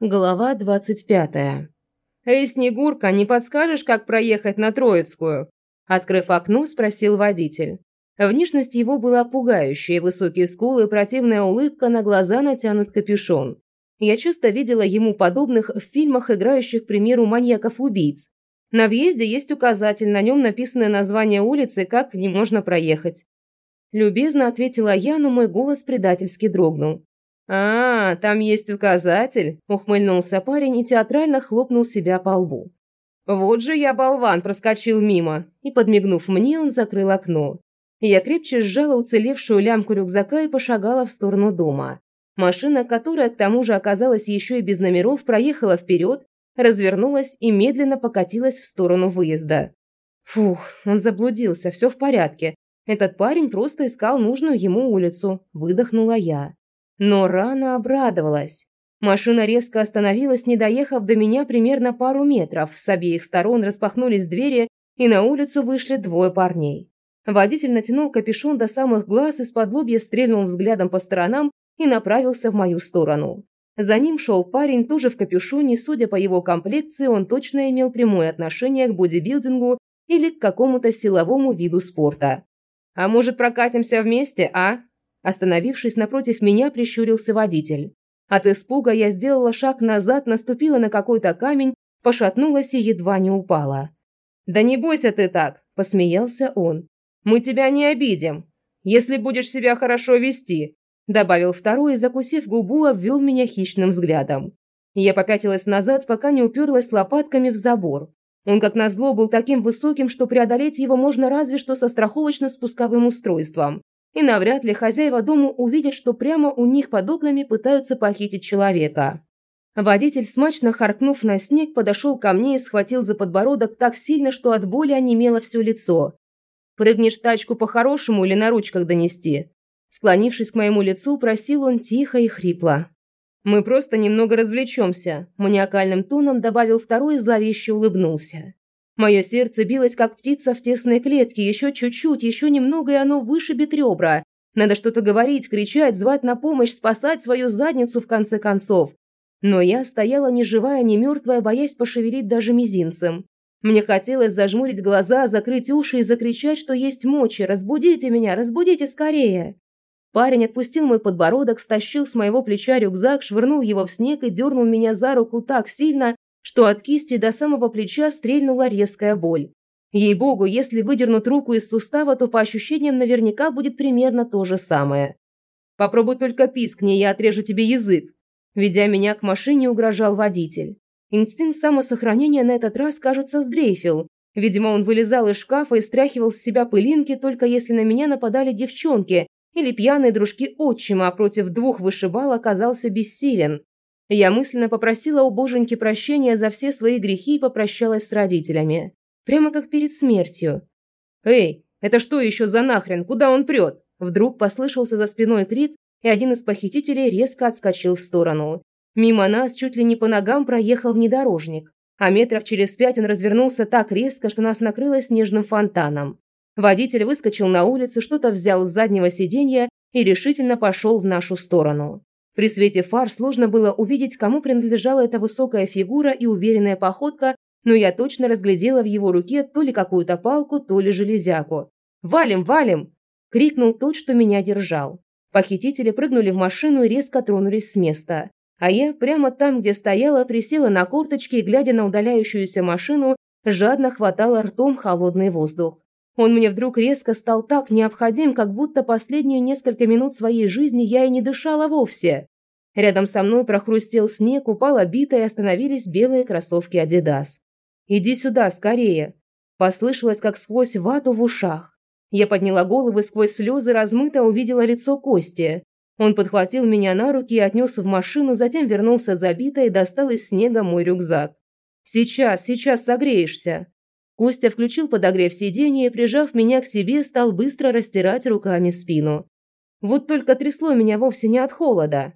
Глава 25. «Эй, Снегурка, не подскажешь, как проехать на Троицкую?» Открыв окно, спросил водитель. Внешность его была пугающая, высокие скулы, противная улыбка, на глаза натянут капюшон. Я часто видела ему подобных в фильмах, играющих, к примеру, маньяков-убийц. На въезде есть указатель, на нем написано название улицы, как не можно проехать. Любезно ответила я, но мой голос предательски дрогнул. «А, там есть указатель», – ухмыльнулся парень и театрально хлопнул себя по лбу. «Вот же я, болван, проскочил мимо!» И, подмигнув мне, он закрыл окно. Я крепче сжала уцелевшую лямку рюкзака и пошагала в сторону дома. Машина, которая к тому же оказалась еще и без номеров, проехала вперед, развернулась и медленно покатилась в сторону выезда. Фух, он заблудился, все в порядке. Этот парень просто искал нужную ему улицу, выдохнула я. Но рано обрадовалась. Машина резко остановилась, не доехав до меня примерно пару метров. С обеих сторон распахнулись двери, и на улицу вышли двое парней. Водитель натянул капюшон до самых глаз, из-под лобья стрельнул взглядом по сторонам и направился в мою сторону. За ним шел парень, тоже в капюшоне, судя по его комплекции, он точно имел прямое отношение к бодибилдингу или к какому-то силовому виду спорта. «А может, прокатимся вместе, а?» Остановившись напротив меня, прищурился водитель. От испуга я сделала шаг назад, наступила на какой-то камень, пошатнулась и едва не упала. «Да не бойся ты так!» – посмеялся он. «Мы тебя не обидим, если будешь себя хорошо вести», – добавил второй и, закусив губу, обвел меня хищным взглядом. Я попятилась назад, пока не уперлась лопатками в забор. Он, как назло, был таким высоким, что преодолеть его можно разве что со страховочно-спусковым устройством и навряд ли хозяева дома увидят, что прямо у них под окнами пытаются похитить человека. Водитель, смачно харкнув на снег, подошел ко мне и схватил за подбородок так сильно, что от боли онемело все лицо. «Прыгнешь тачку по-хорошему или на ручках донести?» Склонившись к моему лицу, просил он тихо и хрипло. «Мы просто немного развлечемся», – маниакальным тоном добавил второй и зловеще улыбнулся. Мое сердце билось, как птица в тесной клетке. Еще чуть-чуть, еще немного, и оно вышибет ребра. Надо что-то говорить, кричать, звать на помощь, спасать свою задницу в конце концов. Но я стояла ни живая, ни мертвая, боясь пошевелить даже мизинцем. Мне хотелось зажмурить глаза, закрыть уши и закричать, что есть мочи. «Разбудите меня! Разбудите скорее!» Парень отпустил мой подбородок, стащил с моего плеча рюкзак, швырнул его в снег и дернул меня за руку так сильно, что от кисти до самого плеча стрельнула резкая боль. Ей-богу, если выдернут руку из сустава, то по ощущениям наверняка будет примерно то же самое. «Попробуй только пискни, я отрежу тебе язык», Ведя меня к машине, угрожал водитель. Инстинкт самосохранения на этот раз, кажется, сдрейфил. Видимо, он вылезал из шкафа и стряхивал с себя пылинки, только если на меня нападали девчонки или пьяные дружки отчима, а против двух вышибал оказался бессилен. Я мысленно попросила у боженьки прощения за все свои грехи и попрощалась с родителями. Прямо как перед смертью. «Эй, это что еще за нахрен? Куда он прет?» Вдруг послышался за спиной крик, и один из похитителей резко отскочил в сторону. Мимо нас чуть ли не по ногам проехал внедорожник, а метров через пять он развернулся так резко, что нас накрыло снежным фонтаном. Водитель выскочил на улицу, что-то взял с заднего сиденья и решительно пошел в нашу сторону. При свете фар сложно было увидеть, кому принадлежала эта высокая фигура и уверенная походка, но я точно разглядела в его руке то ли какую-то палку, то ли железяку. «Валим, валим!» – крикнул тот, что меня держал. Похитители прыгнули в машину и резко тронулись с места. А я прямо там, где стояла, присела на корточки и, глядя на удаляющуюся машину, жадно хватала ртом холодный воздух. Он мне вдруг резко стал так необходим, как будто последние несколько минут своей жизни я и не дышала вовсе. Рядом со мной прохрустел снег, упала бита и остановились белые кроссовки «Адидас». «Иди сюда, скорее!» Послышалось, как сквозь вату в ушах. Я подняла голову и сквозь слезы размыто увидела лицо Кости. Он подхватил меня на руки и отнес в машину, затем вернулся за битой и достал из снега мой рюкзак. «Сейчас, сейчас согреешься!» Костя включил подогрев сиденья и, прижав меня к себе, стал быстро растирать руками спину. Вот только трясло меня вовсе не от холода.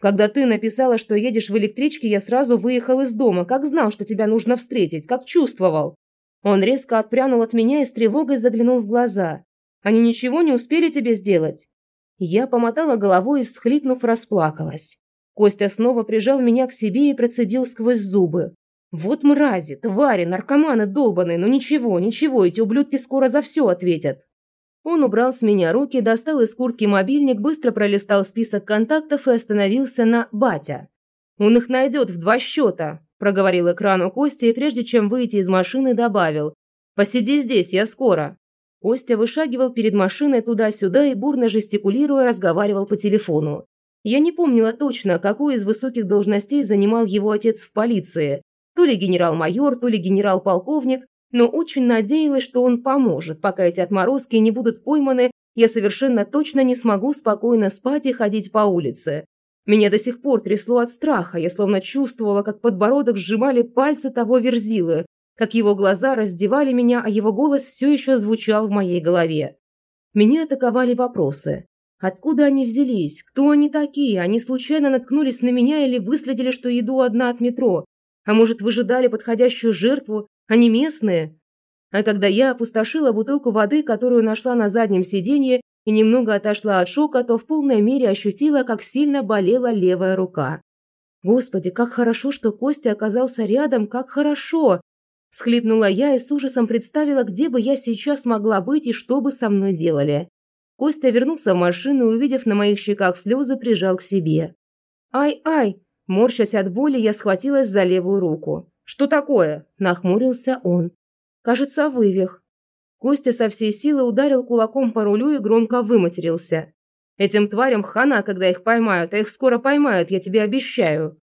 Когда ты написала, что едешь в электричке, я сразу выехал из дома, как знал, что тебя нужно встретить, как чувствовал. Он резко отпрянул от меня и с тревогой заглянул в глаза. Они ничего не успели тебе сделать? Я помотала головой и, всхлипнув, расплакалась. Костя снова прижал меня к себе и процедил сквозь зубы. «Вот мрази, твари, наркоманы долбаные, но ничего, ничего, эти ублюдки скоро за все ответят». Он убрал с меня руки, достал из куртки мобильник, быстро пролистал список контактов и остановился на «Батя». «Он их найдет в два счета», – проговорил экрану Костя и прежде чем выйти из машины добавил. «Посиди здесь, я скоро». Костя вышагивал перед машиной туда-сюда и, бурно жестикулируя, разговаривал по телефону. Я не помнила точно, какую из высоких должностей занимал его отец в полиции. То ли генерал-майор, то ли генерал-полковник, но очень надеялась, что он поможет, пока эти отморозки не будут пойманы, я совершенно точно не смогу спокойно спать и ходить по улице. Меня до сих пор трясло от страха, я словно чувствовала, как подбородок сжимали пальцы того верзилы, как его глаза раздевали меня, а его голос все еще звучал в моей голове. Меня атаковали вопросы. Откуда они взялись? Кто они такие? Они случайно наткнулись на меня или выследили, что иду одна от метро? А может, выжидали подходящую жертву? Они местные? А когда я опустошила бутылку воды, которую нашла на заднем сиденье, и немного отошла от шока, то в полной мере ощутила, как сильно болела левая рука. Господи, как хорошо, что Костя оказался рядом, как хорошо! Схлипнула я и с ужасом представила, где бы я сейчас могла быть и что бы со мной делали. Костя вернулся в машину и, увидев на моих щеках слезы, прижал к себе. «Ай-ай!» Морщась от боли, я схватилась за левую руку. «Что такое?» – нахмурился он. «Кажется, вывих». Костя со всей силы ударил кулаком по рулю и громко выматерился. «Этим тварям хана, когда их поймают, а их скоро поймают, я тебе обещаю».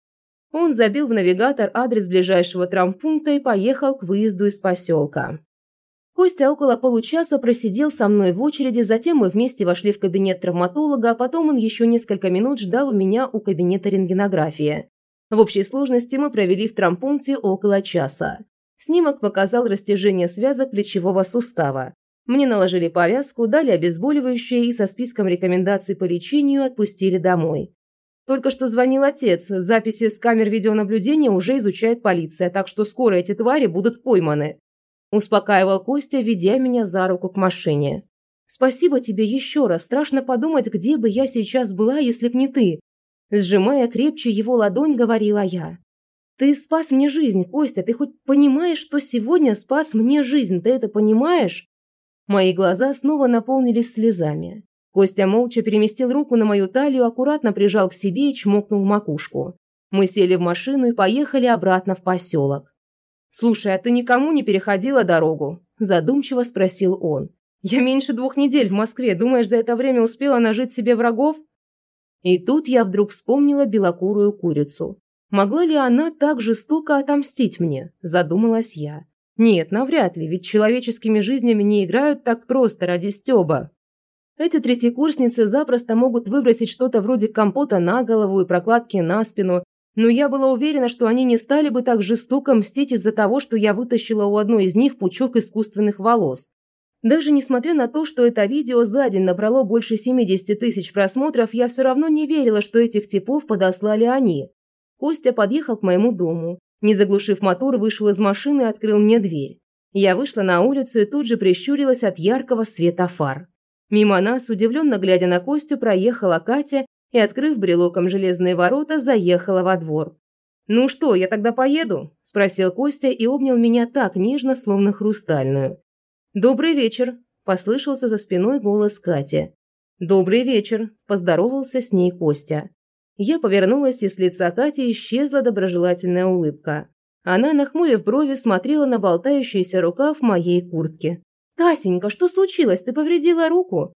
Он забил в навигатор адрес ближайшего травмпункта и поехал к выезду из поселка. Костя около получаса просидел со мной в очереди, затем мы вместе вошли в кабинет травматолога, а потом он еще несколько минут ждал меня у кабинета рентгенографии. В общей сложности мы провели в травмпункте около часа. Снимок показал растяжение связок плечевого сустава. Мне наложили повязку, дали обезболивающее и со списком рекомендаций по лечению отпустили домой. Только что звонил отец. Записи с камер видеонаблюдения уже изучает полиция, так что скоро эти твари будут пойманы. Успокаивал Костя, ведя меня за руку к машине. Спасибо тебе еще раз. Страшно подумать, где бы я сейчас была, если б не ты. Сжимая крепче его ладонь, говорила я. Ты спас мне жизнь, Костя. Ты хоть понимаешь, что сегодня спас мне жизнь? Ты это понимаешь? Мои глаза снова наполнились слезами. Костя молча переместил руку на мою талию, аккуратно прижал к себе и чмокнул в макушку. Мы сели в машину и поехали обратно в поселок. «Слушай, а ты никому не переходила дорогу?» – задумчиво спросил он. «Я меньше двух недель в Москве. Думаешь, за это время успела нажить себе врагов?» И тут я вдруг вспомнила белокурую курицу. Могла ли она так жестоко отомстить мне? Задумалась я. Нет, навряд ли, ведь человеческими жизнями не играют так просто ради стёба. Эти третьекурсницы запросто могут выбросить что-то вроде компота на голову и прокладки на спину, но я была уверена, что они не стали бы так жестоко мстить из-за того, что я вытащила у одной из них пучок искусственных волос. Даже несмотря на то, что это видео за день набрало больше 70 тысяч просмотров, я все равно не верила, что этих типов подослали они. Костя подъехал к моему дому. Не заглушив мотор, вышел из машины и открыл мне дверь. Я вышла на улицу и тут же прищурилась от яркого света фар. Мимо нас, удивленно глядя на Костю, проехала Катя и, открыв брелоком железные ворота, заехала во двор. «Ну что, я тогда поеду?» – спросил Костя и обнял меня так нежно, словно хрустальную. «Добрый вечер», – послышался за спиной голос Кати. «Добрый вечер», – поздоровался с ней Костя. Я повернулась, и с лица Кати исчезла доброжелательная улыбка. Она, нахмурив брови, смотрела на болтающийся рукав моей куртки. «Тасенька, что случилось? Ты повредила руку?»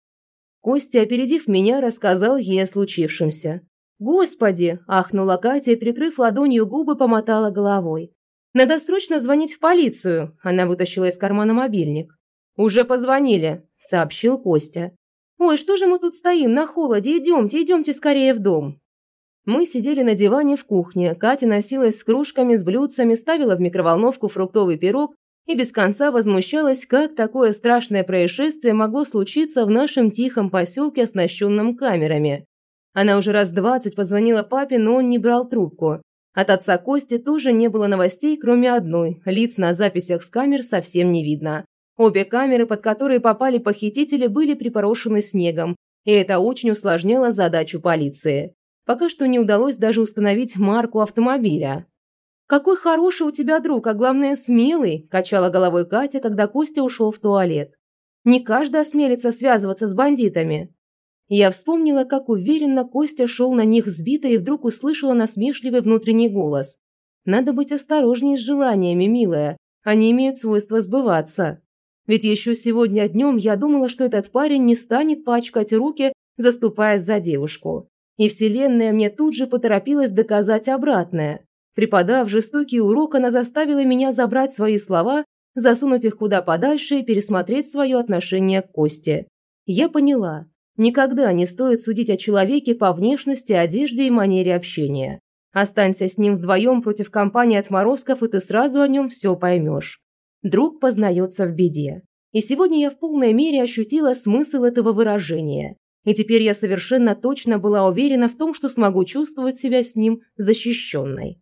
Костя, опередив меня, рассказал ей о случившемся. «Господи!» – ахнула Катя, прикрыв ладонью губы, помотала головой. «Надо срочно звонить в полицию!» – она вытащила из кармана мобильник. «Уже позвонили», – сообщил Костя. «Ой, что же мы тут стоим на холоде? Идемте, идемте скорее в дом!» Мы сидели на диване в кухне. Катя носилась с кружками, с блюдцами, ставила в микроволновку фруктовый пирог и без конца возмущалась, как такое страшное происшествие могло случиться в нашем тихом поселке, оснащенном камерами. Она уже раз двадцать позвонила папе, но он не брал трубку. От отца Кости тоже не было новостей, кроме одной. Лиц на записях с камер совсем не видно. Обе камеры, под которые попали похитители, были припорошены снегом, и это очень усложняло задачу полиции. Пока что не удалось даже установить марку автомобиля. «Какой хороший у тебя друг, а главное смелый!» – качала головой Катя, когда Костя ушел в туалет. «Не каждый осмелится связываться с бандитами». Я вспомнила, как уверенно Костя шел на них сбитый и вдруг услышала насмешливый внутренний голос. «Надо быть осторожнее с желаниями, милая. Они имеют свойство сбываться». Ведь еще сегодня днем я думала, что этот парень не станет пачкать руки, заступаясь за девушку. И Вселенная мне тут же поторопилась доказать обратное. Преподав жестокий урок, она заставила меня забрать свои слова, засунуть их куда подальше и пересмотреть свое отношение к Косте. Я поняла, никогда не стоит судить о человеке по внешности, одежде и манере общения. Останься с ним вдвоем против компании отморозков, и ты сразу о нем все поймешь. Друг познается в беде. И сегодня я в полной мере ощутила смысл этого выражения. И теперь я совершенно точно была уверена в том, что смогу чувствовать себя с ним защищенной.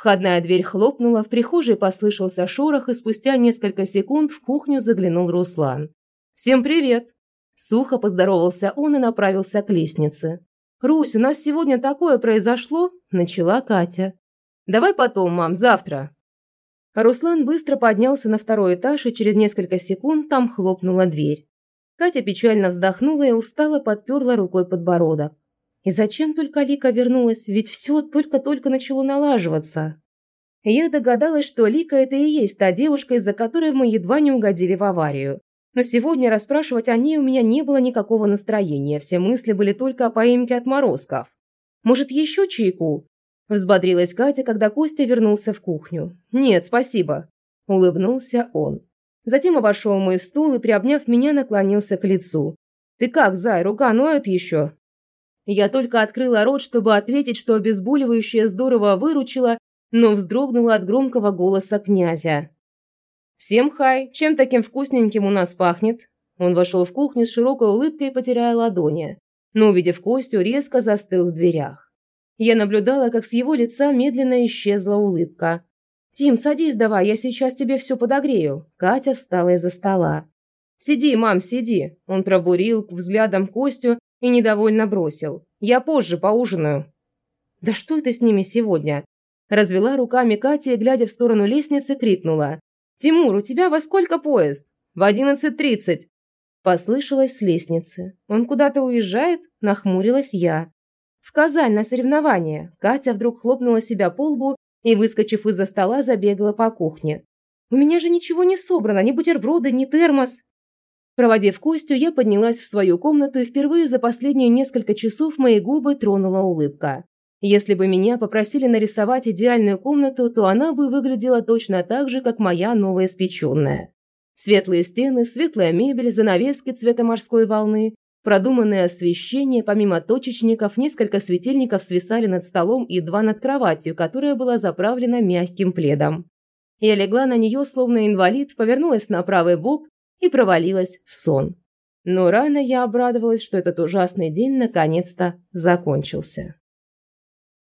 Входная дверь хлопнула, в прихожей послышался шорох, и спустя несколько секунд в кухню заглянул Руслан. «Всем привет!» Сухо поздоровался он и направился к лестнице. «Русь, у нас сегодня такое произошло!» – начала Катя. «Давай потом, мам, завтра!» Руслан быстро поднялся на второй этаж, и через несколько секунд там хлопнула дверь. Катя печально вздохнула и устало подперла рукой подбородок. И зачем только Лика вернулась, ведь все только-только начало налаживаться. Я догадалась, что Лика – это и есть та девушка, из-за которой мы едва не угодили в аварию. Но сегодня расспрашивать о ней у меня не было никакого настроения, все мысли были только о поимке отморозков. Может, еще чайку? Взбодрилась Катя, когда Костя вернулся в кухню. «Нет, спасибо», – улыбнулся он. Затем обошел мой стул и, приобняв меня, наклонился к лицу. «Ты как, Зай, рука ноет еще?» Я только открыла рот, чтобы ответить, что обезболивающее здорово выручило, но вздрогнула от громкого голоса князя. «Всем хай! Чем таким вкусненьким у нас пахнет?» Он вошел в кухню с широкой улыбкой, потеряя ладони, но, увидев Костю, резко застыл в дверях. Я наблюдала, как с его лица медленно исчезла улыбка. «Тим, садись давай, я сейчас тебе все подогрею». Катя встала из-за стола. «Сиди, мам, сиди!» Он пробурил взглядом Костю и недовольно бросил. «Я позже поужинаю». «Да что это с ними сегодня?» Развела руками Катя и, глядя в сторону лестницы, крикнула. «Тимур, у тебя во сколько поезд?» «В одиннадцать тридцать». Послышалось с лестницы. «Он куда-то уезжает?» – нахмурилась я. «В Казань на соревнования». Катя вдруг хлопнула себя по лбу и, выскочив из-за стола, забегала по кухне. «У меня же ничего не собрано, ни бутерброды, ни термос». Проводив Костю, я поднялась в свою комнату и впервые за последние несколько часов мои губы тронула улыбка. Если бы меня попросили нарисовать идеальную комнату, то она бы выглядела точно так же, как моя новая испеченная. Светлые стены, светлая мебель, занавески цвета морской волны, продуманное освещение, помимо точечников, несколько светильников свисали над столом и два над кроватью, которая была заправлена мягким пледом. Я легла на нее, словно инвалид, повернулась на правый бок и провалилась в сон. Но рано я обрадовалась, что этот ужасный день наконец-то закончился.